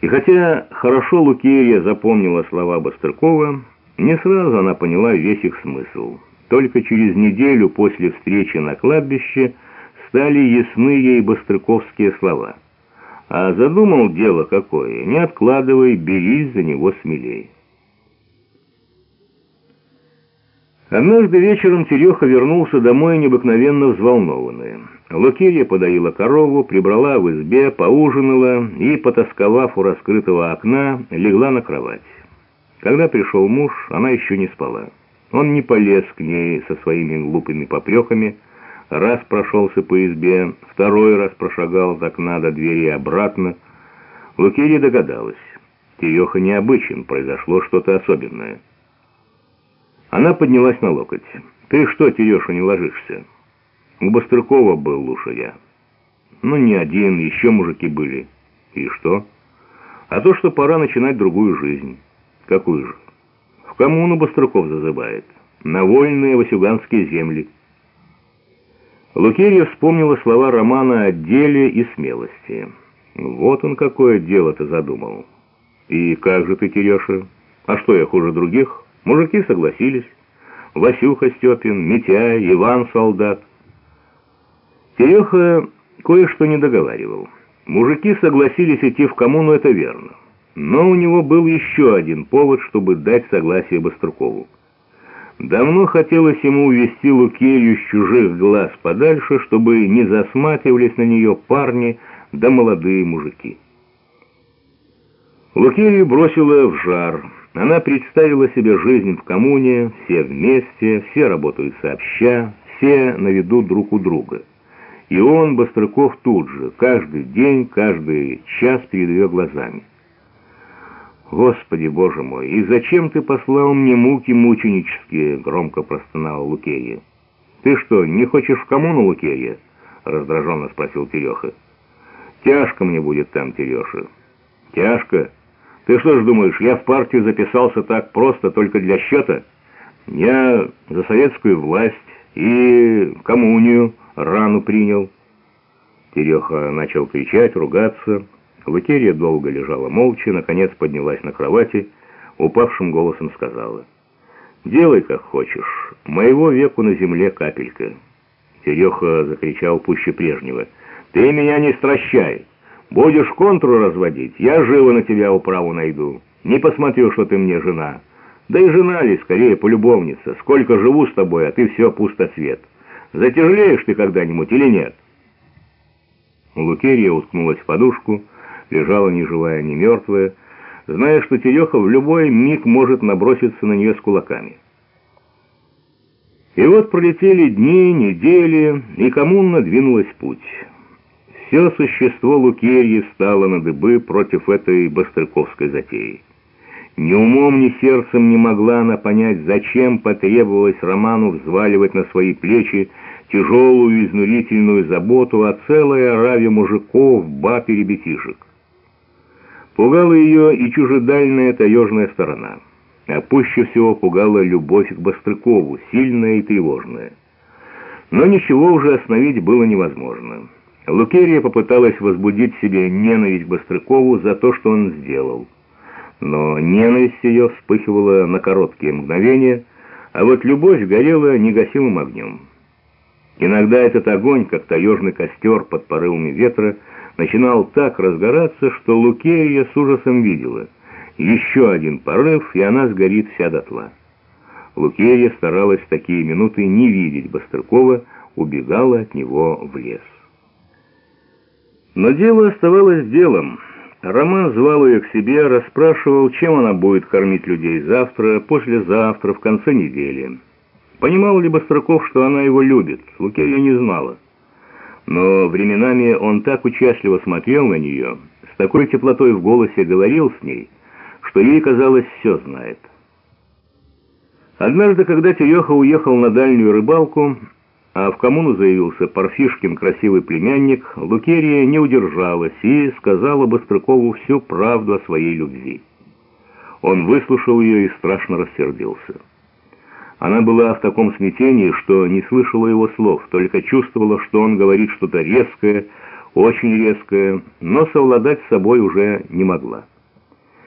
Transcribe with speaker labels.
Speaker 1: И хотя хорошо Лукерья запомнила слова Бастрыкова, не сразу она поняла весь их смысл. Только через неделю после встречи на кладбище стали ясны ей Бастрыковские слова. А задумал дело какое, не откладывай, берись за него смелей. Однажды вечером Тереха вернулся домой необыкновенно взволнованный. Лукерья подоила корову, прибрала в избе, поужинала и, потасковав у раскрытого окна, легла на кровать. Когда пришел муж, она еще не спала. Он не полез к ней со своими глупыми попреками, раз прошелся по избе, второй раз прошагал от окна до двери обратно. Лукерья догадалась. Тереха необычен, произошло что-то особенное. Она поднялась на локоть. «Ты что, Тереша, не ложишься?» У Бастрыкова был лучше я. Ну, не один, еще мужики были. И что? А то, что пора начинать другую жизнь. Какую же? В коммуну Бастрыков зазывает. На вольные васюганские земли. Лукерья вспомнила слова Романа о деле и смелости. Вот он какое дело-то задумал. И как же ты, Тереша? А что, я хуже других? Мужики согласились. Васюха Степин, Митя, Иван Солдат. Тереха кое-что не договаривал. Мужики согласились идти в коммуну, это верно. Но у него был еще один повод, чтобы дать согласие Баструкову. Давно хотелось ему увести Лукерью с чужих глаз подальше, чтобы не засматривались на нее парни да молодые мужики. Лукерью бросила в жар. Она представила себе жизнь в коммуне, все вместе, все работают сообща, все на виду друг у друга. И он, Бастрыков, тут же, каждый день, каждый час перед ее глазами. «Господи, Боже мой, и зачем ты послал мне муки мученические?» — громко простонала Лукерья. «Ты что, не хочешь в коммуну, Лукерья?» — раздраженно спросил Тереха. «Тяжко мне будет там, Тереша». «Тяжко? Ты что ж думаешь, я в партию записался так просто, только для счета? Я за советскую власть и коммунию» рану принял. Тереха начал кричать, ругаться. Лукерья долго лежала молча, наконец поднялась на кровати, упавшим голосом сказала. «Делай, как хочешь. Моего веку на земле капелька». Тереха закричал пуще прежнего. «Ты меня не стращай! Будешь контру разводить, я живо на тебя управу найду. Не посмотрю, что ты мне жена. Да и жена ли, скорее, полюбовница. Сколько живу с тобой, а ты все пустоцвет». Затяжелеешь ты когда-нибудь или нет?» Лукерья уткнулась в подушку, лежала ни живая, ни мертвая, зная, что Тереха в любой миг может наброситься на нее с кулаками. И вот пролетели дни, недели, и коммуна двинулась путь. Все существо Лукерьи стало на дыбы против этой бастрыковской затеи. Ни умом, ни сердцем не могла она понять, зачем потребовалось Роману взваливать на свои плечи тяжелую изнурительную заботу о целой ораве мужиков, баб и ребятишек. Пугала ее и чужедальная таежная сторона. А пуще всего пугала любовь к Бастрыкову, сильная и тревожная. Но ничего уже остановить было невозможно. Лукерия попыталась возбудить себе ненависть к Бастрыкову за то, что он сделал но ненависть ее вспыхивала на короткие мгновения, а вот любовь горела негасимым огнем. Иногда этот огонь, как таежный костер под порывами ветра, начинал так разгораться, что Лукерия с ужасом видела. Еще один порыв, и она сгорит вся дотла. Лукерия старалась в такие минуты не видеть Бастрыкова, убегала от него в лес. Но дело оставалось делом. Роман звал ее к себе, расспрашивал, чем она будет кормить людей завтра, послезавтра, в конце недели. Понимал ли Бастрыков, что она его любит? Лукерья не знала. Но временами он так участливо смотрел на нее, с такой теплотой в голосе говорил с ней, что ей казалось, все знает. Однажды, когда Тереха уехал на дальнюю рыбалку, а в коммуну заявился Парфишкин красивый племянник, Лукерия не удержалась и сказала Быстрыкову всю правду о своей любви. Он выслушал ее и страшно рассердился. Она была в таком смятении, что не слышала его слов, только чувствовала, что он говорит что-то резкое, очень резкая, но совладать с собой уже не могла.